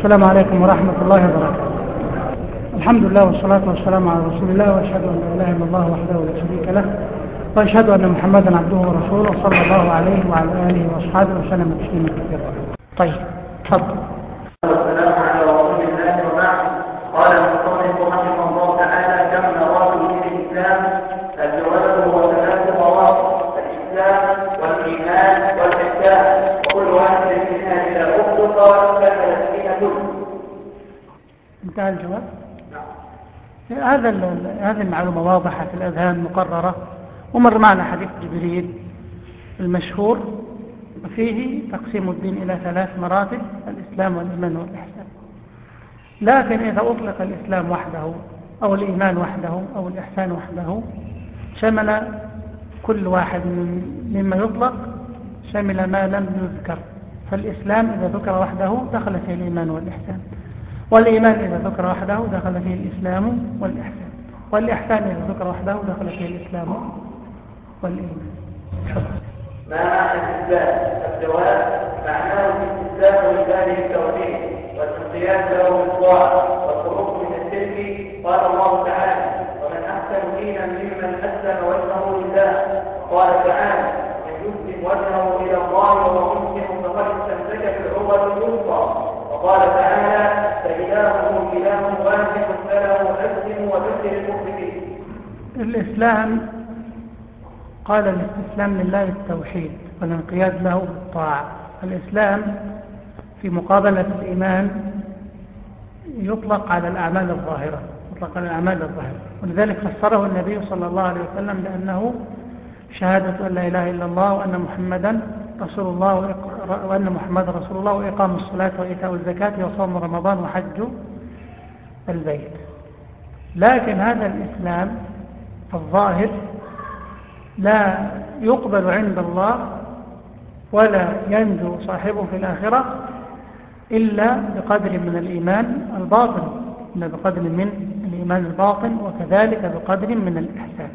السلام عليكم ورحمة الله وبركاته. الحمد لله والصلاة والسلام على رسول الله وأشهد أن لا إله إلا الله وحده لا شريك له وأشهد أن محمدا عبده ورسوله صلى الله عليه وعلى آله وأصحابه وسلم تسليما كثيرا. طيب تفضل والسلام على رسول الله وبعد قال المصنف رحمه الله تعالى كم مراتب في الاسلام الجواب هو ثلاث مراتب الاسلام والايمان والاحسان وكل واحد منها اذا اطلق كملت فيها كل انتهى الجواب هذا هذه المعلومة واضحة في الأذهان مقررة ومر معنا حديث جبريل المشهور فيه تقسيم الدين إلى ثلاث مراتب الإسلام والإيمان والإحسان. لكن إذا أطلق الإسلام وحده أو الإيمان وحده أو الإحسان وحده شمل كل واحد مما يطلق شمل ما لم يذكر. فالإسلام إذا ذكر وحده دخل فيه الإيمان والإحسان. والإيمان إذا ذكر وحده دخل فيه الإسلام والإحسان والإحسان إذا ذكر وحده دخل فيه الإسلام والإيمان. ما الاستسلام؟ الجواب معناه الاستسلام لله التوحيد والانقياد له بالطاعة والخروج من الشرك قال الله تعالى ومن أحسن دينا ممن أسلم وجهه لله وقال تعالى من يسلم وجهه إلى الله وهو مسلم فقد استمسك بالعروة الوثقى وقال تعالى فإلهكم إله واحد فله أسلم وبشر المخبتين الإسلام قال الاستسلام لله التوحيد والانقياد له بالطاعة. الإسلام في مقابلة الإيمان يطلق على الأعمال الظاهرة يطلق على الأعمال الظاهرة. ولذلك فسره النبي صلى الله عليه وسلم بأنه شهادة أن لا إله إلا الله وأن محمدا رسول الله وأن محمدا رسول الله وإقام الصلاة وإيتاء الزكاة وصوم رمضان وحج البيت. لكن هذا الإسلام الظاهر لا يقبل عند الله ولا ينجو صاحبه في الآخرة إلا بقدر من الإيمان الباطن إلا بقدر من الإيمان الباطن وكذلك بقدر من الإحسان.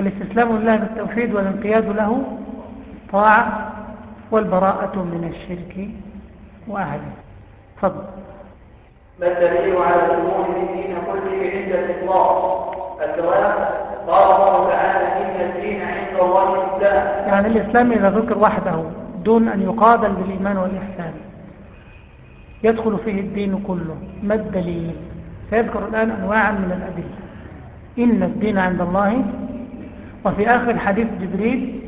الاستسلام لله بالتوحيد والانقياد له طاعة والبراءة من الشرك وأهله. تفضل. ما الدليل على دخول الدين كله عند الإطلاق؟ الجواب قال الله تعالى إن الدين عند الله الإسلام. يعني الإسلام إذا ذكر وحده دون أن يقابل بالإيمان والإحسان يدخل فيه الدين كله ما الدليل؟ سيذكر الآن أنواعا من الأدلة. إن الدين عند الله وفي آخر حديث جبريل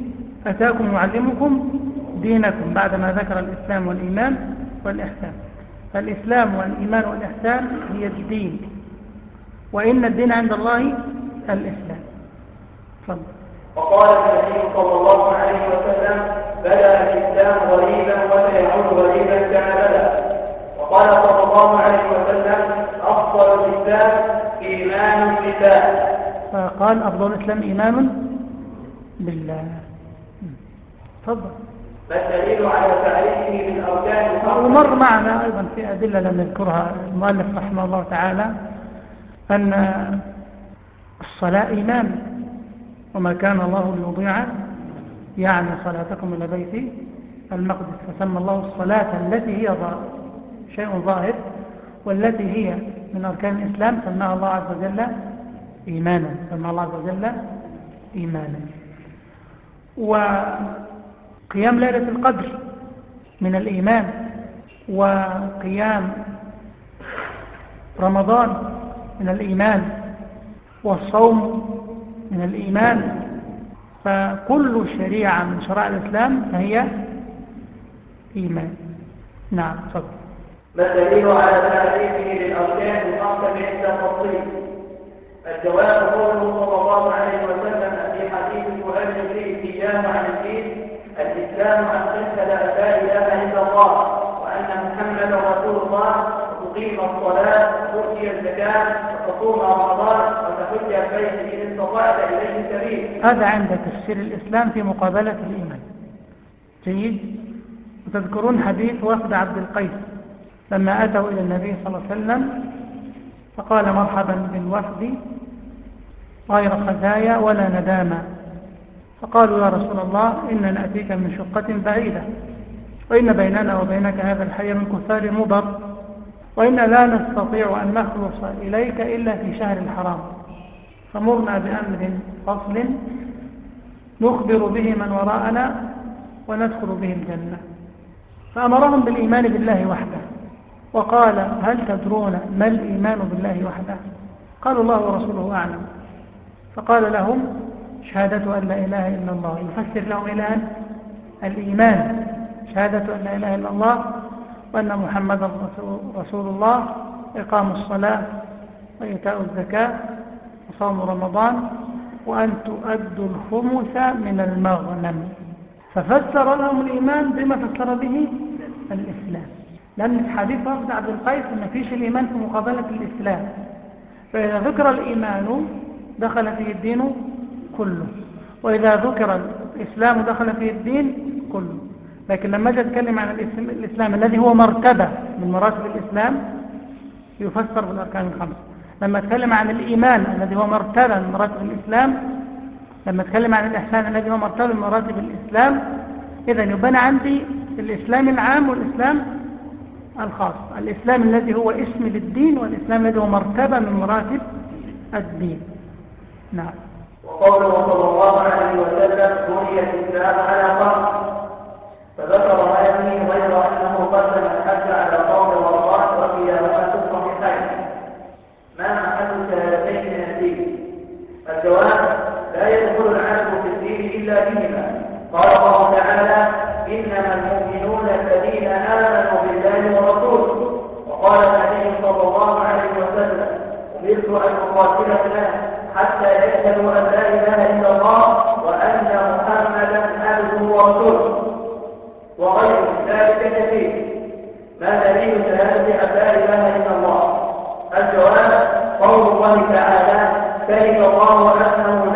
أتاكم يعلمكم دينكم بعدما ذكر الإسلام والإيمان والإحسان. فالإسلام والإيمان والإحسان هي الدين. وإن الدين عند الله الإسلام. تفضل. وقال النبي صلى الله عليه وسلم بدا الإسلام غريبا وسيعود غريبا كما بدا وقال صلى الله عليه وسلم أفضل الإسلام إيمان بالله. فقال أفضل الإسلام إيمان بالله. تفضل. ما الدليل على تعريفه بالأركان الخمسة ومر معنا أيضا في أدلة لم يذكرها المؤلف رحمه الله تعالى أن الصلاة إيمان وما كان الله ليضيع يعني صلاتكم إلى بيت المقدس فسمى الله الصلاة التي هي ظاهر شيء ظاهر والتي هي من أركان الإسلام سماها الله عز وجل إيمانا سمى الله عز وجل إيمانا. وقيام ليلة القدر من الإيمان وقيام رمضان من الإيمان والصوم من الإيمان فكل شريعة من شرائع الإسلام فهي إيمان نعم تفضل ما الدليل على تعريفه للأركان الخمسة عند التفصيل؟ الجواب قوله صلى الله عليه وسلم في حديث سؤال جبريل إياه عن الدين الإسلام أن تشهد أن لا إله إلا الله وأن محمدا رسول الله وتقيم الصلاة وتؤتي الزكاة وتصوم رمضان وتحج البيت إن استطعت إليه سبيل. هذا عند تفسير الإسلام في مقابلة الإيمان. جيد؟ وتذكرون حديث وفد عبد القيس لما أتوا إلى النبي صلى الله عليه وسلم فقال مرحبا بالوفد غير خزايا ولا ندامة. فقالوا يا رسول الله إن نأتيك من شقة بعيدة وإن بيننا وبينك هذا الحي من كفار مضر وإنا لا نستطيع أن نخلص إليك إلا في شهر الحرام. فمرنا بأمر فصل نخبر به من وراءنا وندخل به الجنة. فأمرهم بالإيمان بالله وحده. وقال هل تدرون ما الإيمان بالله وحده؟ قالوا الله ورسوله أعلم. فقال لهم شهادة أن لا إله إلا الله. يفسر لهم الآن الإيمان. شهادة أن لا إله إلا الله وأن محمد رسول الله. إقام الصلاة وإيتاء الزكاة وصوم رمضان وأن تؤدوا الخمس من المغنم. ففسر لهم الإيمان بما فسر به الإسلام. لأن حديث وفد عبد القيس ما فيش الإيمان في مقابلة الإسلام. فإذا ذكر الإيمان دخل فيه الدين كله. وإذا ذكر الإسلام دخل فيه الدين كله. لكن لما أجي أتكلم عن الإسلام الذي هو مرتبة من مراتب الإسلام يفسر بالأركان الخمسة لما أتكلم عن الإيمان الذي هو مرتبة من مراتب الإسلام لما أتكلم عن الإحسان الذي هو مرتبة من مراتب الإسلام إذا يبنى عندي الإسلام العام والإسلام الخاص. الإسلام الذي هو اسم للدين والإسلام الذي هو مرتبة من مراتب الدين. نعم. وقوله صلى الله عليه وسلم بني الإسلام على خمس فذكر يبني غير أنه قدم الحج على قول ورضان وكلاهما في الصحيحين ما محل شهادتين من الدين؟ الجواب لا يدخل العبد في الدين إلا بهما قال الله تعالى إنما المؤمنون الذين آمنوا بالله ورسوله وقال النبي صلى الله عليه وسلم أمرت أن أقاتل الناس حتى يشهدوا أن لا إله إلا الله وأن محمدا عبده ورسوله. وغير ذلك كثير. ما دليل شهادة أن لا إله إلا الله؟ الجواب قول الله تعالى شهد الله أنه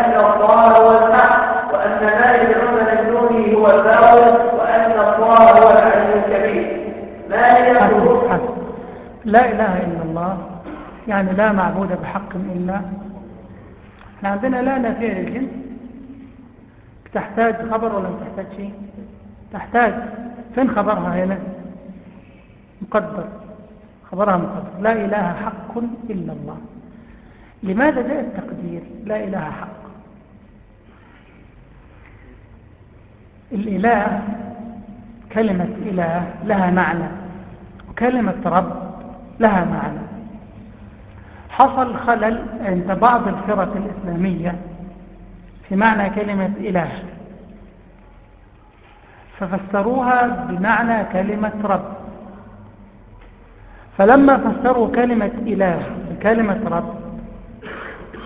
الله هو الحق وأن ما يدعون من دونه هو الباطل وأن الله هو العلي الكبير. ما هي لا إله إلا الله. يعني لا معبود بحق إلا. إحنا عندنا لا نافية للجنس تحتاج خبر ولا تحتاج شيء؟ تحتاج. فين خبرها هنا؟ مقدر. خبرها مقدر. لا إله حق إلا الله. لماذا جاء التقدير؟ لا إله حق. الإله كلمة إله لها معنى وكلمة رب لها معنى. حصل خلل عند بعض الفرق الإسلامية في معنى كلمة إله. ففسروها بمعنى كلمة رب. فلما فسروا كلمة إله بكلمة رب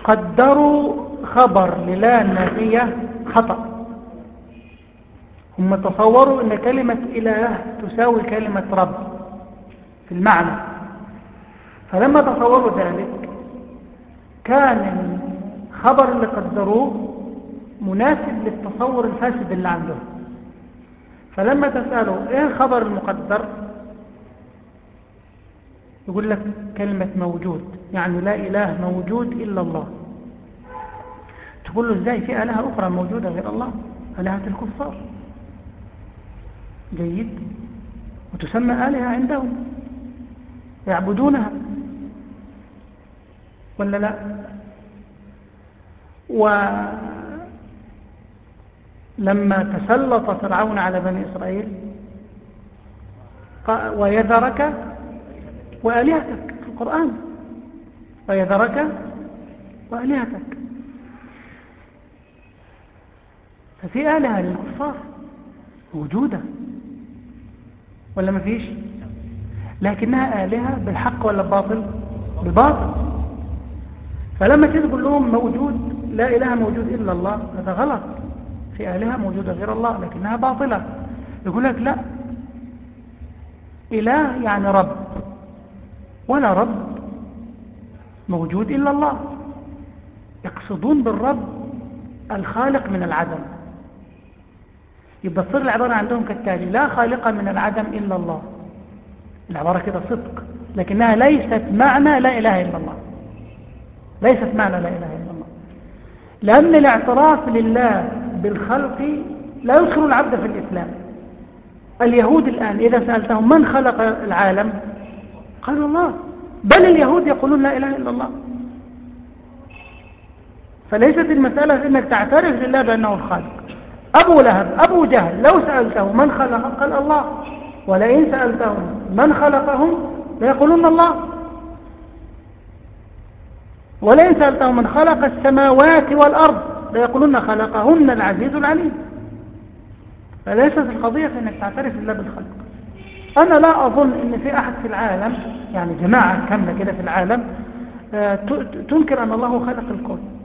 قدروا خبر للا النافية خطأ. هم تصوروا أن كلمة إله تساوي كلمة رب في المعنى. فلما تصوروا ذلك كان الخبر اللي قدروه مناسب للتصور الفاسد اللي عندهم. فلما تسألوا إيه الخبر المقدر؟ يقول لك كلمة موجود يعني لا إله موجود إلا الله. تقول له إزاي في آلهة أخرى موجودة غير الله؟ آلهة الكفار. جيد وتسمى آلهة عندهم يعبدونها ولا لا؟ ولما تسلط فرعون على بني إسرائيل ويذرك وآلهتك في القرآن. ويذرك وآلهتك. ففي آلهة للكفار موجودة. ولا ما فيش؟ لكنها آلهة بالحق ولا الباطل بالباطل. فلما تيجي تقول لهم موجود لا إله موجود إلا الله هذا غلط. في آلهة موجودة غير الله لكنها باطلة. يقول لك لا. إله يعني رب. ولا رب موجود إلا الله. يقصدون بالرب الخالق من العدم. يبقى تصير العبارة عندهم كالتالي لا خالق من العدم إلا الله. العبارة كده صدق لكنها ليست معنى لا إله إلا الله. ليست معنى لا إله إلا الله. لأن الاعتراف لله بالخلق لا يدخل العبد في الإسلام. اليهود الآن إذا سألتهم من خلق العالم؟ قالوا الله. بل اليهود يقولون لا إله إلا الله. فليست المسألة في أنك تعترف لله بأنه الخالق. أبو لهب أبو جهل لو سألته من خلق قال الله. ولئن سألتهم من خلقهم ليقولون الله. ولئن سألتهم من خلق السماوات والأرض ليقولون خلقهن العزيز العليم. فليست القضية في أنك تعترف لله بالخلق. أنا لا أظن أن في أحد في العالم يعني جماعة كاملة كده في العالم آه، تنكر أن الله خلق الكون.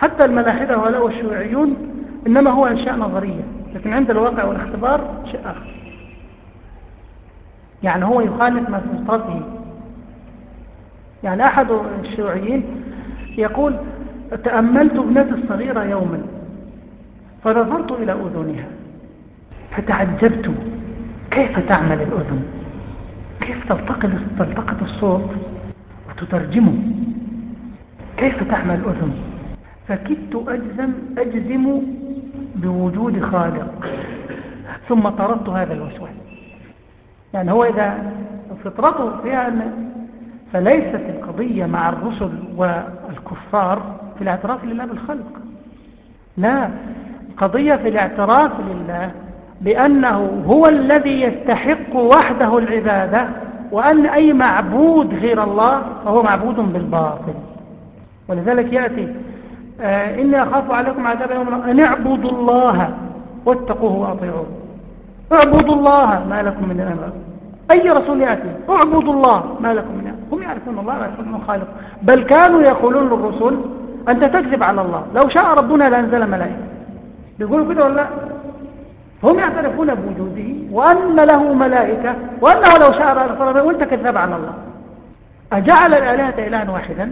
حتى الملاحدة وهؤلاء والشيوعيون إنما هو أشياء نظرية لكن عند الواقع والاختبار شيء آخر. يعني هو يخالف ما فطرته يعني أحد الشيوعيين يقول تأملت ابنتي الصغيرة يوما فنظرت إلى أذنها فتعجبت. كيف تعمل الأذن؟ كيف تلتقط الصوت وتترجمه؟ كيف تعمل الأذن؟ فكدت أجزم, أجزم بوجود خالق ثم طردت هذا الوسواس. يعني هو إذا فطرته فيها أن فليست القضية مع الرسل والكفار في الاعتراف لله بالخلق. لا قضية في الاعتراف لله بأنه هو الذي يستحق وحده العبادة وأن أي معبود غير الله فهو معبود بالباطل. ولذلك يأتي آه إني أخاف عليكم عذاب يوم أن اعبدوا الله واتقوه وأطيعوه. اعبدوا الله ما لكم من الأمر أي رسول يأتي؟ اعبدوا الله ما لكم من أمر هم يعرفون الله ويعرفون خالق. بل كانوا يقولون للرسل أنت تكذب على الله. لو شاء ربنا لأنزل ملائكة. بيقولوا كده ولا؟ لا هم يعترفون بوجوده وأن له ملائكة وأنه لو شاء ربنا وانت كذب على الله. أجعل الآلهة إلها واحدا؟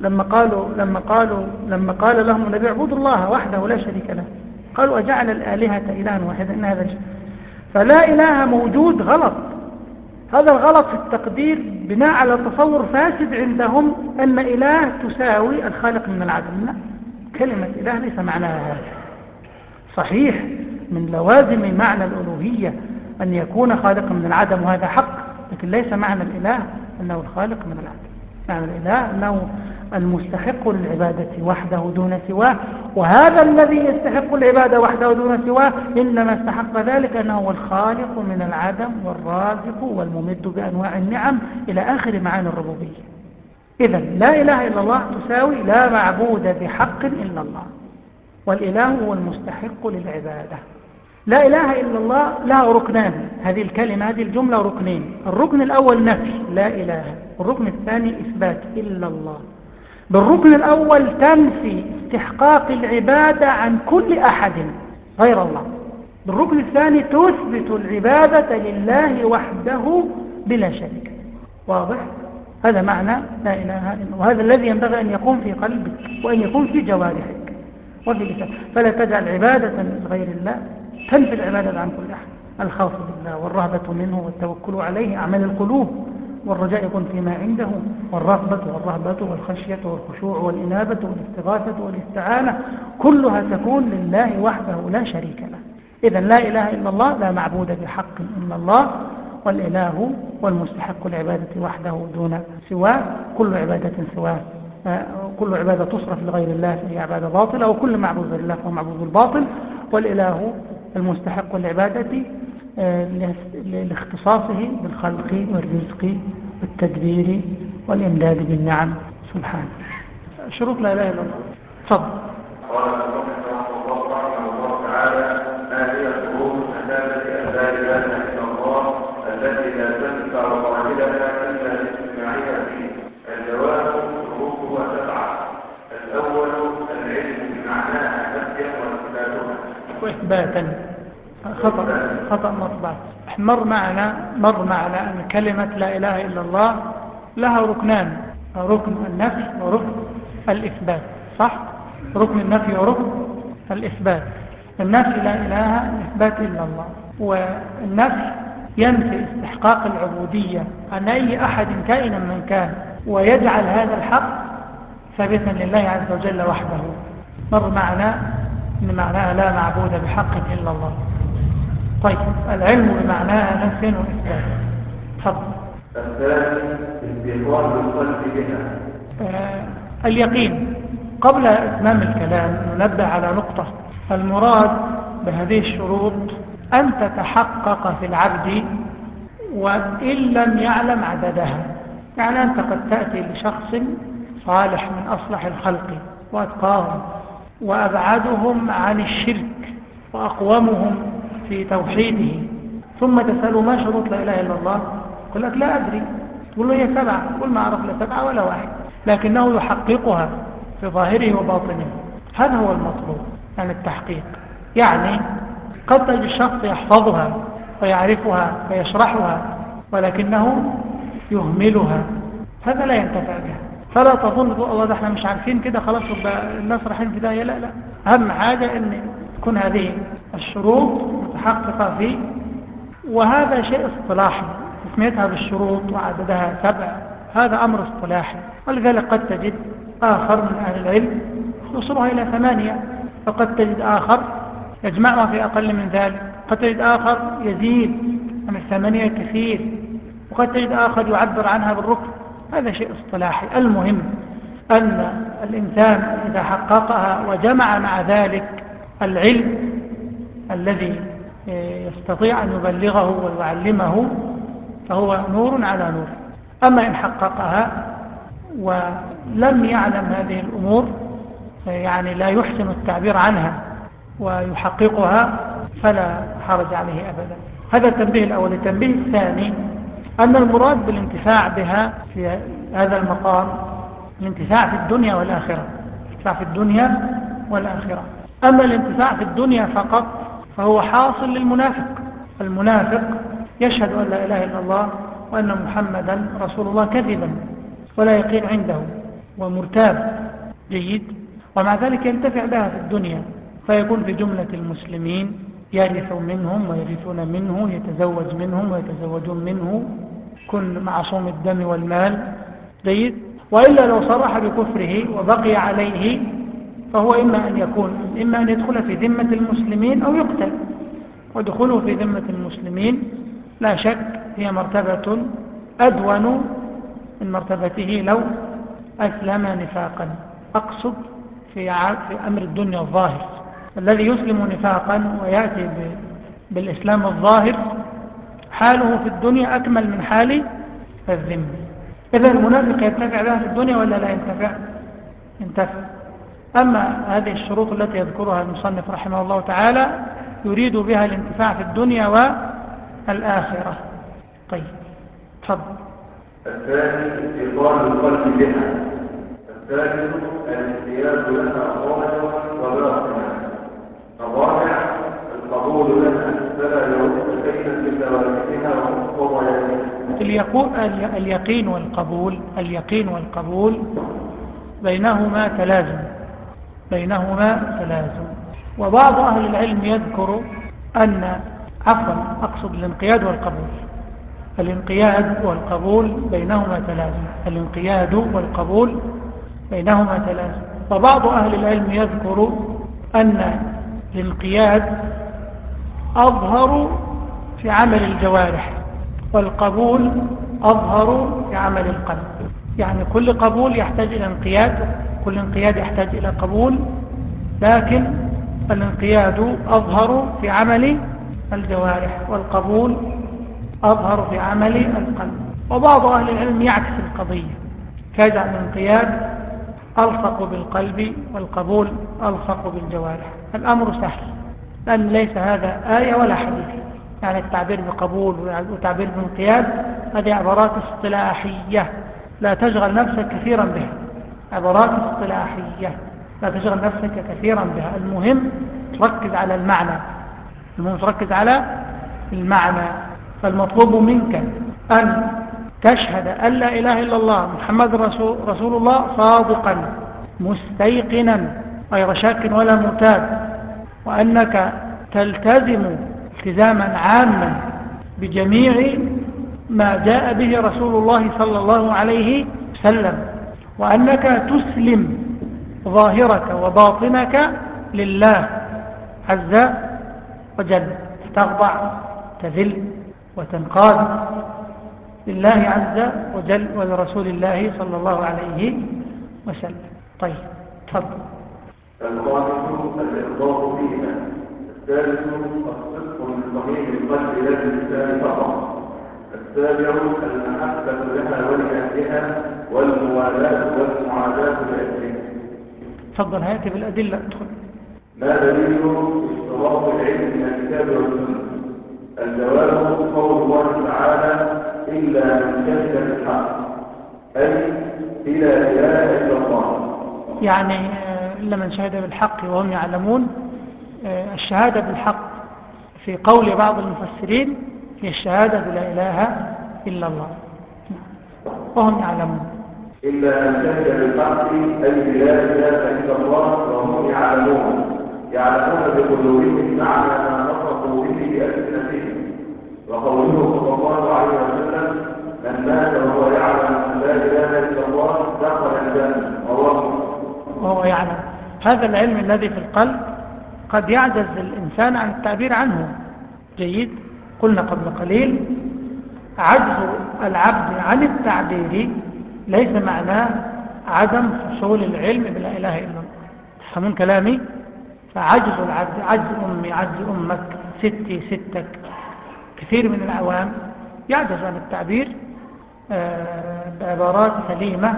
لما قالوا لما قالوا لما قال لهم النبي اعبدوا الله وحده لا شريك له. قالوا أجعل الآلهة إلها واحدا إن هذا فلا إله موجود غلط. هذا الغلط في التقدير بناء على تصور فاسد عندهم أن إله تساوي الخالق من العدم. لا كلمة إله ليس معناها هذا. صحيح من لوازم معنى الألوهية أن يكون خالقا من العدم وهذا حق لكن ليس معنى الإله أنه الخالق من العدم. معنى الإله أنه المستحق للعبادة وحده دون سواه وهذا الذي يستحق العبادة وحده دون سواه إنما استحق ذلك أنه هو الخالق من العدم والرازق والممد بأنواع النعم إلى آخر معاني الربوبية. إذا لا إله إلا الله تساوي لا معبود بحق إلا الله والإله هو المستحق للعبادة. لا إله إلا الله لها ركنان هذه الكلمة هذه الجملة ركنين الركن الأول نفي لا إله الركن الثاني إثبات إلا الله. بالركن الأول تنفي استحقاق العبادة عن كل أحد غير الله. بالركن الثاني تثبت العبادة لله وحده بلا شريك. واضح؟ هذا معنى لا إله إلا الله. وهذا الذي ينبغي أن يكون في قلبك وأن يكون في جوارحك. وفي لسانك. فلا تجعل عبادة لغير الله تنفي العبادة عن كل أحد. الخوف بالله والرهبة منه والتوكل عليه أعمال القلوب. والرجاء يكون فيما عنده والرغبة والرهبة والخشية والخشوع والإنابة والاستغاثة والاستعانة كلها تكون لله وحده لا شريك له. إذا لا إله إلا الله لا معبود بحق إلا الله والإله والمستحق العبادة وحده دون سواه. كل عبادة سواه. كل عبادة تصرف لغير الله فهي عبادة باطلة وكل معبود الله فهو معبود الباطل والإله المستحق العبادة لاختصاصه بالخلق والرزق والتدبير والإمداد بالنعم. سبحانه شروط لا إله إلا الله. تفضل. مر معنا مر معنا أن كلمة لا إله إلا الله لها ركنان ركن النفي وركن الإثبات صح؟ ركن النفي وركن الإثبات. النفي لا إله إثبات إلا الله والنفي ينفي استحقاق العبودية عن أي أحد كائنا من كان ويجعل هذا الحق ثابتا لله عز وجل وحده. مر معنا أن معناها لا معبود بحق إلا الله. طيب العلم بمعناها نفي وإثبات. تفضل. الثاني بها آه اليقين. قبل إتمام الكلام ننبه على نقطة. المراد بهذه الشروط أن تتحقق في العبد وإن لم يعلم عددها. يعني أنت قد تأتي لشخص صالح من أصلح الخلق وأتقاهم وأبعدهم عن الشرك وأقومهم في توحيده ثم تسأله ما شروط لا إله إلا الله؟ يقول لك لا أدري. تقول له هي سبعة. قل ما أعرف لا سبعة ولا واحد. لكنه يحققها في ظاهره وباطنه. هذا هو المطلوب يعني التحقيق. يعني قد تجد الشخص يحفظها ويعرفها ويشرحها ولكنه يهملها. هذا لا ينتفع بها فلا تظن الله إحنا مش عارفين كده خلاص الناس رايحين في داهية. لا لا. أهم حاجة إن تكون هذه الشروط متحققة فيه وهذا شيء اصطلاحي تسميتها بالشروط وعددها سبع هذا أمر اصطلاحي ولذلك قد تجد آخر من أهل العلم يوصلها إلى ثمانية وقد تجد آخر يجمعها في أقل من ذلك قد تجد آخر يزيد عن الثمانية كثير وقد تجد آخر يعبر عنها بالركن هذا شيء اصطلاحي. المهم أن الإنسان إذا حققها وجمع مع ذلك العلم الذي يستطيع أن يبلغه ويعلمه فهو نور على نور. أما إن حققها ولم يعلم هذه الأمور يعني لا يحسن التعبير عنها ويحققها فلا حرج عليه أبدا. هذا التنبيه الأول. التنبيه الثاني أن المراد بالانتفاع بها في هذا المقام الانتفاع في الدنيا والآخرة. الانتفاع في الدنيا والآخرة. أما الانتفاع في الدنيا فقط فهو حاصل للمنافق. المنافق يشهد أن لا إله إلا الله وأن محمدا رسول الله كذبا ولا يقين عنده ومرتاب جيد ومع ذلك ينتفع بها في الدنيا فيكون في جملة المسلمين يرث منهم ويرثون منه يتزوج منهم ويتزوجون منه كن معصوم الدم والمال. جيد؟ وإلا لو صرح بكفره وبقي عليه فهو إما أن يكون إما أن يدخل في ذمة المسلمين أو يقتل. ودخوله في ذمة المسلمين لا شك هي مرتبة أدون من مرتبته لو أسلم نفاقا. أقصد في أمر الدنيا الظاهر. الذي يسلم نفاقا ويأتي بالإسلام الظاهر حاله في الدنيا أكمل من حال الذم إذا المنافق ينتفع بها في الدنيا ولا لا ينتفع؟ ينتفع. أما هذه الشروط التي يذكرها المصنف رحمه الله تعالى يريد بها الانتفاع في الدنيا والآخرة. طيب تفضل. الثاني استيطان القلب بها. الثالث الاستياد لها ظاهرا وباطنا الرابع القبول لها. فلا يرد شيئا اليقين والقبول اليقين والقبول بينهما تلازم. بينهما تلازم وبعض أهل العلم يذكر أن عفوا أقصد الانقياد والقبول. الانقياد والقبول بينهما تلازم الانقياد والقبول بينهما تلازم وبعض أهل العلم يذكر أن الانقياد أظهر في عمل الجوارح والقبول أظهر في عمل القلب. يعني كل قبول يحتاج إلى انقياد كل انقياد يحتاج إلى قبول لكن الانقياد أظهر في عمل الجوارح والقبول أظهر في عمل القلب. وبعض أهل العلم يعكس القضية. كيجعل الانقياد ألصق بالقلب والقبول ألصق بالجوارح. الأمر سهل لأن ليس هذا آية ولا حديث. يعني التعبير بقبول والتعبير بانقياد هذه عبارات اصطلاحية لا تشغل نفسك كثيرا بها. عبارات اصطلاحية. لا تشغل نفسك كثيرا بها. المهم تركز على المعنى. المهم تركز على المعنى. فالمطلوب منك أن تشهد أن لا إله إلا الله محمد رسول, رسول الله صادقا مستيقنا غير شاك ولا مرتاب وأنك تلتزم التزاما عاما بجميع ما جاء به رسول الله صلى الله عليه وسلم. وأنك تسلم ظاهرك وباطنك لله عز وجل تخضع تذل وتنقاد لله عز وجل ولرسول الله صلى الله عليه وسلم. طيب تفضل. الخامس الإخبار فيها الثالث الصدق من صميم القلب لا باللسان فقط السابع المحبة لها ولأهلها والموالاة والمعاداة لأهلها تفضل هاتي بالأدلة ادخل. ما دليل اشتراط العلم من الكتاب والسنة؟ الجواب قول الله تعالى إلا من شهد بالحق أي إلى إله إلا الله. يعني آه، إلا من شهد بالحق وهم يعلمون آه، الشهادة بالحق. في قول بعض المفسرين هي الشهادة بلا إله إلا الله. وهم يعلمون. إلا من شهد بالحق أي بلا إله إلا الله وهم يعلمون. يعلمون بقلوبهم معنى ما نطقوا به بألسنتهم. وقوله صلى الله عليه وسلم من مات وهو يعلم أن لا إله إلا الله دخل الجنة. وهو يعلم. هذا العلم الذي في القلب قد يعجز الإنسان عن التعبير عنه. جيد. قلنا قبل قليل عجز العبد عن التعبير ليس معناه عدم حصول العلم بلا إله إلا الله. تفهمون كلامي؟ فعجز العبد عجز أمي عجز أمك ستي ستك كثير من العوام يعجز عن التعبير آه، بعبارات سليمة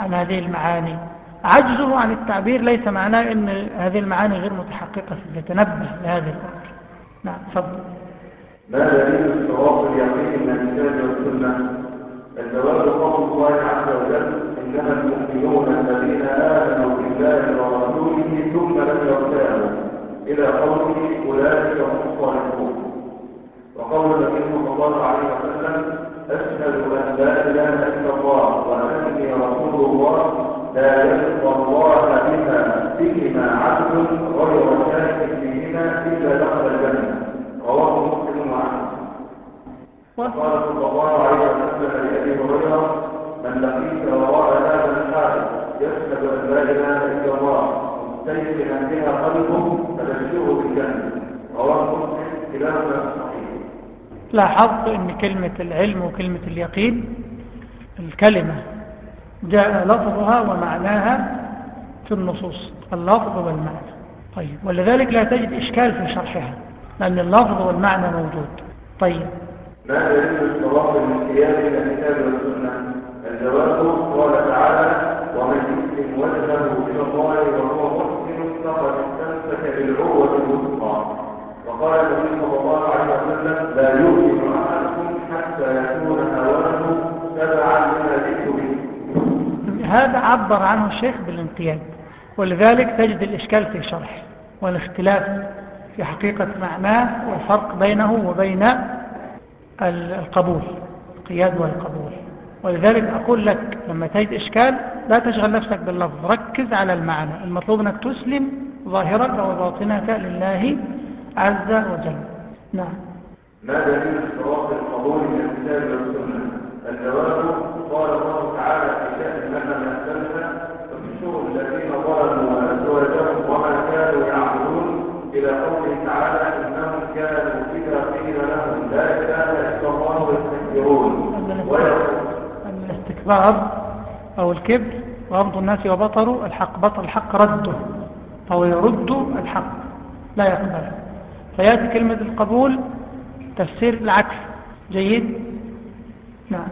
عن هذه المعاني. عجزه عن التعبير ليس معناه أن هذه المعاني غير متحققة يتنبه لهذه الأمر. نعم تفضل. ما دليل اشتراط اليقين من الكتاب والسنة؟ الجواب قول الله عز وجل إنما المؤمنون الذين آمنوا بالله ورسوله ثم لم يرتابوا إلى قوله أولئك هم الصالحون. وقول النبي صلى الله عليه وسلم أشهد أن لا إله إلا الله وأني رسول الله لا يلقى الله بها بهما عبد غير شاك فيهما إلا دخل الجنة رواه مسلم وعنه وقال صلى الله عليه وسلم لأبي هريرة من لقيت وراء هذا الحائط يشهد أن لا إله إلا الله بالجنة رواه لاحظت أن كلمة العلم وكلمة اليقين الكلمة جاء لفظها ومعناها في النصوص اللفظ والمعنى. طيب ولذلك لا تجد إشكال في شرحها لأن اللفظ والمعنى موجود. طيب. ما دليل الصراط الانقياد إلى الكتاب والسنة. الجواب قال تعالى ومن يسلم وجهه إلى الله وهو محسن فقد الوثقى. وقال النبي صلى الله عليه وسلم لا يؤمن أحدكم حتى يكون هواه تبعا لما هذا عبر عنه الشيخ بالانقياد ولذلك تجد الإشكال في شرح والاختلاف في حقيقة معناه والفرق بينه وبين القبول القياد والقبول. ولذلك أقول لك لما تجد إشكال لا تشغل نفسك باللفظ ركز على المعنى. المطلوب أنك تسلم ظاهرك وباطنك لله عز وجل. نعم. ما دليل اشتراط القبول من الكتاب والسنة؟ الجواب قال الله تعالى في شأن من أسلمنا فبشروا الذين ظلموا وأزواجهم وما كانوا يعبدون إلى قوله تعالى إنهم كانوا إذا قيل لهم لا إله إلا الله يستكبرون. أن الاستكبار أو الكبر غمض الناس وبطروا الحق بطر الحق رده. أو يرد الحق لا يقبل فيأتي كلمة القبول تفسير العكس. جيد؟ نعم.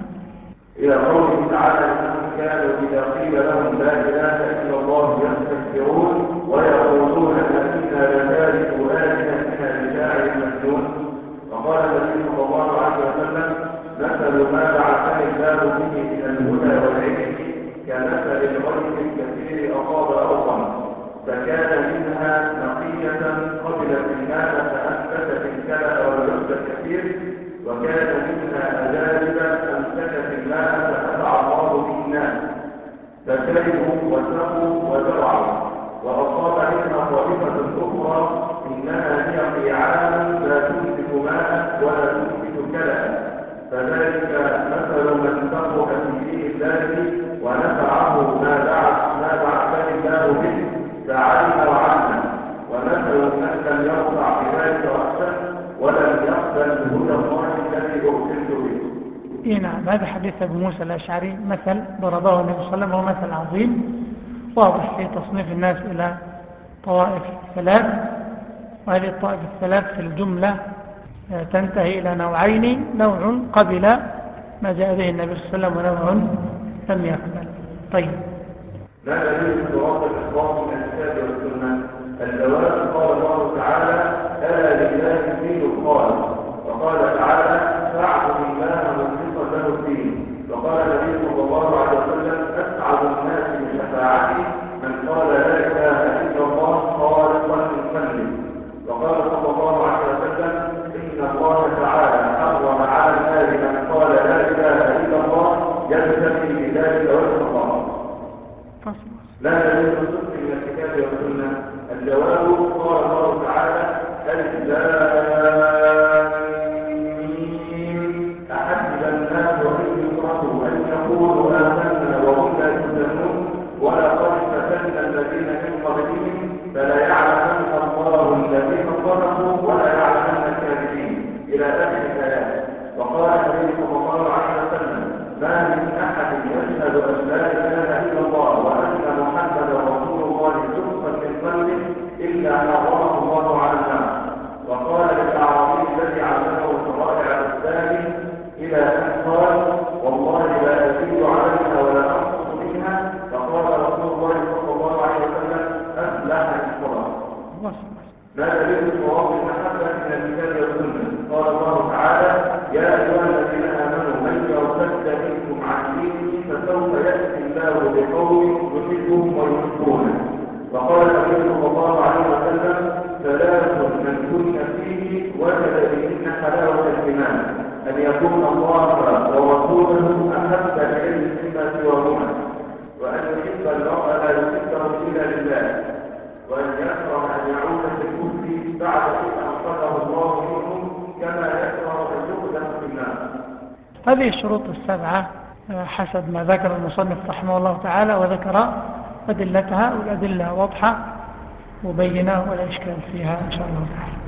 إلى قوله تعالى كانوا إذا قيل لهم لا إله إلا الله يستكبرون ويقولون أئنا لتاركوا آلهتنا لشاعر مجنون وقال النبي صلى الله عليه وسلم مثل ما بعثني الله به من الهدى والعلم كمثل الغيث الكثير أصاب فكان منها نقية قبل الإمامة فأثبت في الكلى والعزب الكثير وكان منها أجانب أمسكت الماء فأدعى الله في الناس فشربوا وسقوا وزرعوا وأصاب منها طائفة أخرى إنها هي قيعان لا تمسك ماء ولا تمسك كلى فذلك مثل من تقوى هذا حديث أبو موسى الأشعري مثل ضربه النبي صلى الله عليه وسلم مثل عظيم واضح في تصنيف الناس إلى طوائف ثلاث وهذه الطائفة الثلاث في الجملة آه، تنتهي إلى نوعين نوع قبل ما جاء به النبي صلى الله عليه وسلم ونوع لم يقبل. طيب. ما دليل ضوابط الإخبار من الكتاب والسنة. الدواء قال الله تعالى الله ورسوله أحب العلم مما سواهما وأن يحب المرء لا يحبه إلا لله وأن يكره أن يعود في الكفر بعد أن الله منه كما يكره أن في النار. هذه الشروط السبعة آه، حسب ما ذكر المصنف رحمه الله تعالى وذكر أدلتها والأدلة واضحة وبينة ولا إشكال فيها إن شاء الله تعالى.